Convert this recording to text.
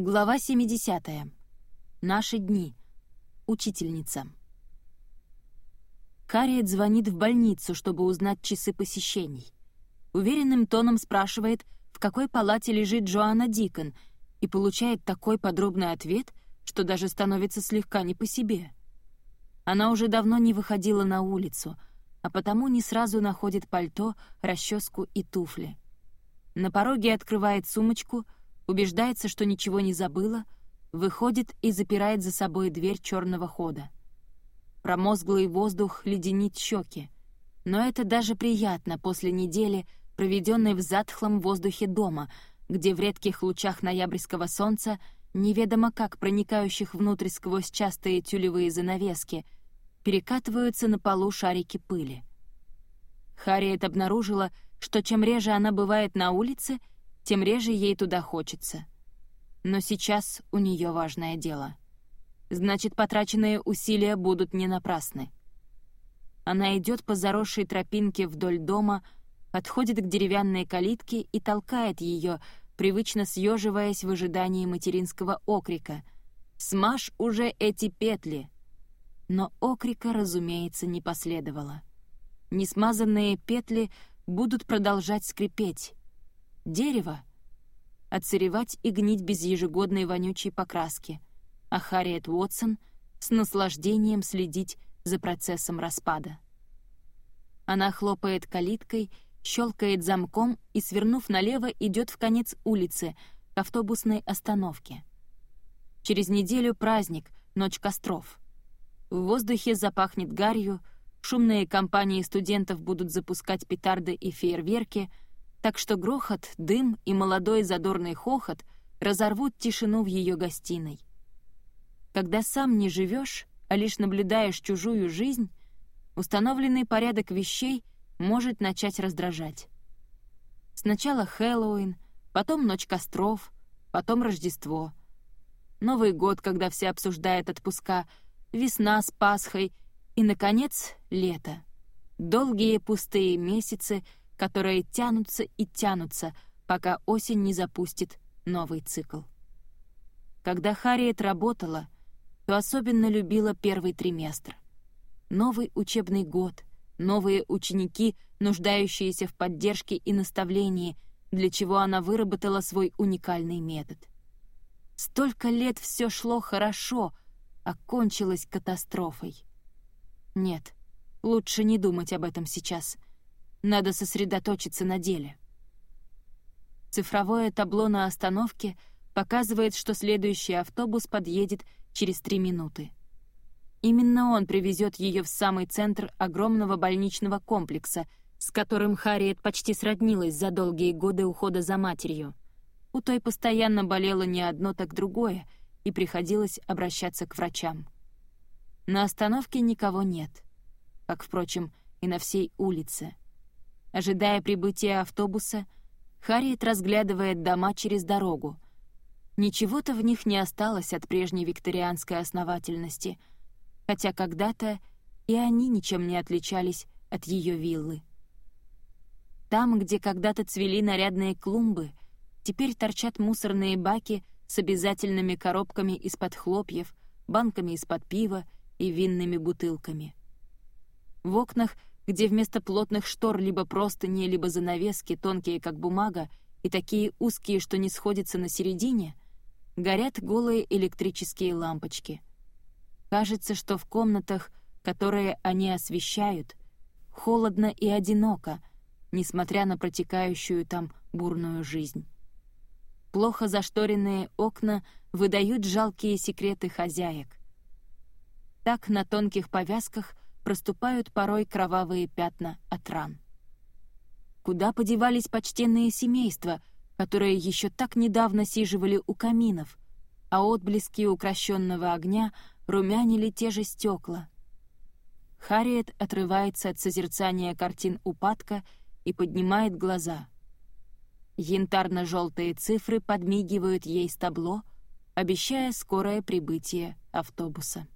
Глава 70. Наши дни. Учительница. Харриет звонит в больницу, чтобы узнать часы посещений. Уверенным тоном спрашивает, в какой палате лежит Джоанна Дикон, и получает такой подробный ответ, что даже становится слегка не по себе. Она уже давно не выходила на улицу, а потому не сразу находит пальто, расческу и туфли. На пороге открывает сумочку — убеждается, что ничего не забыла, выходит и запирает за собой дверь черного хода. Промозглый воздух леденит щеки, но это даже приятно после недели, проведенной в затхлом воздухе дома, где в редких лучах ноябрьского солнца, неведомо как проникающих внутрь сквозь частые тюлевые занавески, перекатываются на полу шарики пыли. Харриет обнаружила, что чем реже она бывает на улице, тем реже ей туда хочется. Но сейчас у нее важное дело. Значит, потраченные усилия будут не напрасны. Она идет по заросшей тропинке вдоль дома, подходит к деревянной калитке и толкает ее, привычно съеживаясь в ожидании материнского окрика. «Смажь уже эти петли!» Но окрика, разумеется, не последовало. Несмазанные петли будут продолжать скрипеть, Дерево — отсыревать и гнить без ежегодной вонючей покраски, а Харриет Уотсон с наслаждением следить за процессом распада. Она хлопает калиткой, щелкает замком и, свернув налево, идет в конец улицы, к автобусной остановке. Через неделю праздник, ночь костров. В воздухе запахнет гарью, шумные компании студентов будут запускать петарды и фейерверки — так что грохот, дым и молодой задорный хохот разорвут тишину в ее гостиной. Когда сам не живешь, а лишь наблюдаешь чужую жизнь, установленный порядок вещей может начать раздражать. Сначала Хэллоуин, потом Ночь костров, потом Рождество. Новый год, когда все обсуждают отпуска, весна с Пасхой и, наконец, лето. Долгие пустые месяцы — которые тянутся и тянутся, пока осень не запустит новый цикл. Когда Харриет работала, то особенно любила первый триместр. Новый учебный год, новые ученики, нуждающиеся в поддержке и наставлении, для чего она выработала свой уникальный метод. Столько лет все шло хорошо, а кончилось катастрофой. Нет, лучше не думать об этом сейчас — надо сосредоточиться на деле. Цифровое табло на остановке показывает, что следующий автобус подъедет через три минуты. Именно он привезет ее в самый центр огромного больничного комплекса, с которым Харриет почти сроднилась за долгие годы ухода за матерью. У той постоянно болело не одно, так другое, и приходилось обращаться к врачам. На остановке никого нет, как, впрочем, и на всей улице — Ожидая прибытия автобуса, Харриет разглядывает дома через дорогу. Ничего-то в них не осталось от прежней викторианской основательности, хотя когда-то и они ничем не отличались от ее виллы. Там, где когда-то цвели нарядные клумбы, теперь торчат мусорные баки с обязательными коробками из-под хлопьев, банками из-под пива и винными бутылками. В окнах — где вместо плотных штор либо простыни, либо занавески, тонкие как бумага, и такие узкие, что не сходятся на середине, горят голые электрические лампочки. Кажется, что в комнатах, которые они освещают, холодно и одиноко, несмотря на протекающую там бурную жизнь. Плохо зашторенные окна выдают жалкие секреты хозяек. Так на тонких повязках — проступают порой кровавые пятна от ран. Куда подевались почтенные семейства, которые еще так недавно сиживали у каминов, а отблески укращенного огня румянили те же стекла. Харриет отрывается от созерцания картин упадка и поднимает глаза. Янтарно-желтые цифры подмигивают ей с табло, обещая скорое прибытие автобуса.